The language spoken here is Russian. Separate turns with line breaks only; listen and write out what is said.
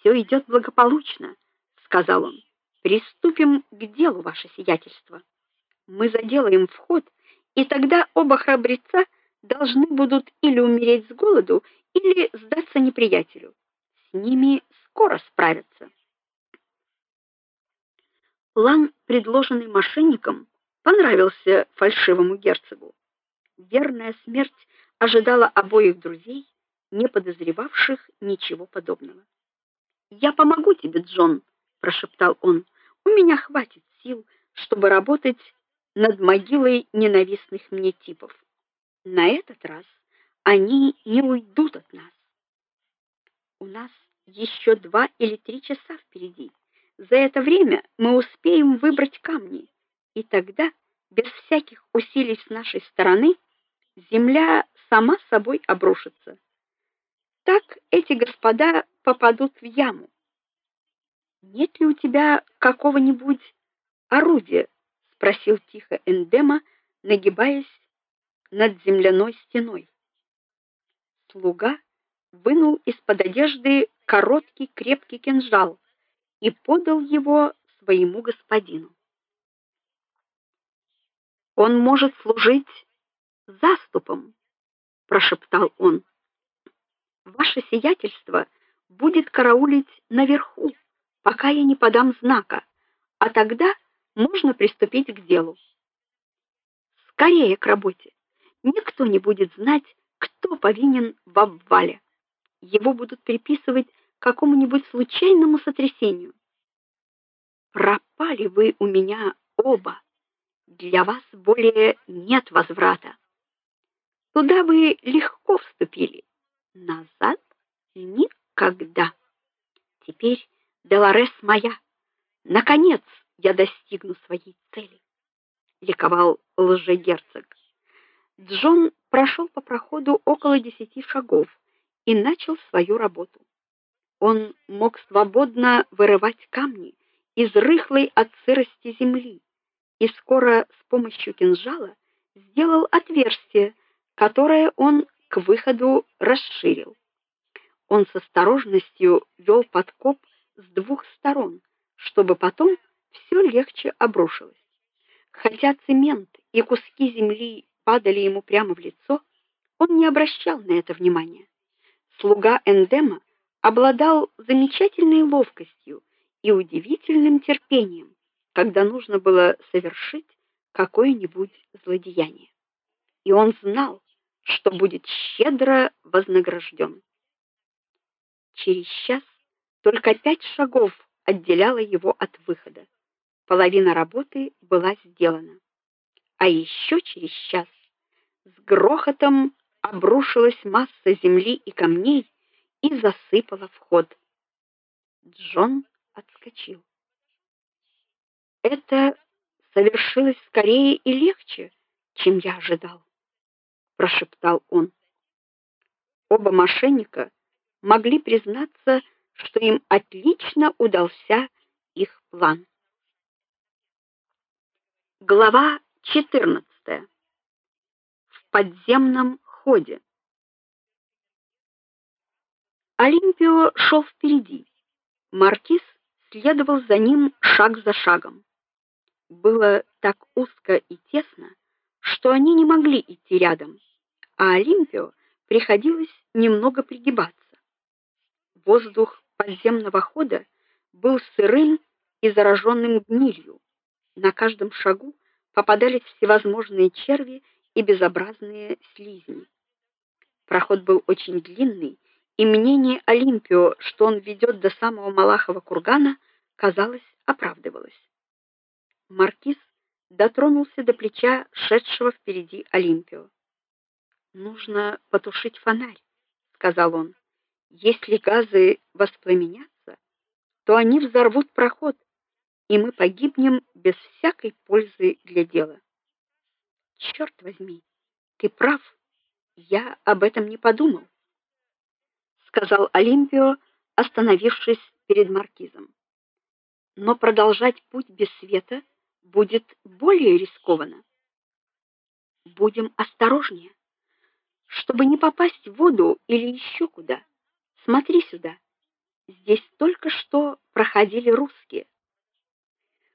Все идет благополучно, сказал он. Приступим к делу, ваше сиятельство. Мы заделаем вход, и тогда оба храбреца должны будут или умереть с голоду, или сдаться неприятелю. С ними скоро справятся. План, предложенный мошенником, понравился фальшивому герцогу. Верная смерть ожидала обоих друзей, не подозревавших ничего подобного. "Я помогу тебе, Джон", прошептал он. "У меня хватит сил, чтобы работать над могилой ненавистных мне типов. На этот раз они не уйдут от нас. У нас еще два или три часа впереди. За это время мы успеем выбрать камни, и тогда, без всяких усилий с нашей стороны, земля сама собой обрушится. Так эти господа попадут в яму. Нет ли у тебя какого-нибудь орудия? спросил тихо Эндема, нагибаясь над земляной стеной. Слуга вынул из-под одежды короткий крепкий кинжал и подал его своему господину. Он может служить заступом, прошептал он. Ваше сиятельство будет караулить наверху, пока я не подам знака, а тогда можно приступить к делу. Скорее к работе. Никто не будет знать, кто повинен в обвале. Его будут приписывать какому-нибудь случайному сотрясению. Пропали вы у меня оба. Для вас более нет возврата. Туда вы легко вступили, назад никогда. Теперь Деларес моя. Наконец я достигну своей цели, ликовал лжегерцог. Джон прошел по проходу около десяти шагов и начал свою работу. Он мог свободно вырывать камни из рыхлой от сырости земли и скоро с помощью кинжала сделал отверстие, которое он к выходу расширил. Он с осторожностью вел подкоп с двух сторон, чтобы потом все легче обрушилось. Хотя цемент и куски земли падали ему прямо в лицо, он не обращал на это внимания. Слуга Эндема обладал замечательной ловкостью и удивительным терпением, когда нужно было совершить какое-нибудь злодеяние. И он знал, что будет щедро вознагражден. Через час только пять шагов отделяло его от выхода. Половина работы была сделана. А еще через час с грохотом обрушилась масса земли и камней и засыпала вход. Джон отскочил. Это совершилось скорее и легче, чем я ожидал, прошептал он. Оба мошенника могли признаться, что им отлично удался их план. Глава 14. В подземном ходе. Олимпио шел впереди. Маркиз следовал за ним шаг за шагом. Было так узко и тесно, что они не могли идти рядом, а Олимпио приходилось немного пригибаться. Воздух подземного хода был сырым и зараженным гнилью. На каждом шагу попадались всевозможные черви и безобразные слизни. Проход был очень длинный, и мнение Олимпио, что он ведет до самого Малахова кургана, казалось, оправдывалось. Маркиз дотронулся до плеча шедшего впереди Олимпио. Нужно потушить фонарь, сказал он. Если газы воспламенятся, то они взорвут проход, и мы погибнем без всякой пользы для дела. Черт возьми, ты прав. Я об этом не подумал, сказал Олимпио, остановившись перед маркизом. Но продолжать путь без света будет более рискованно. Будем осторожнее, чтобы не попасть в воду или еще куда. Смотри сюда. здесь только что проходили русские.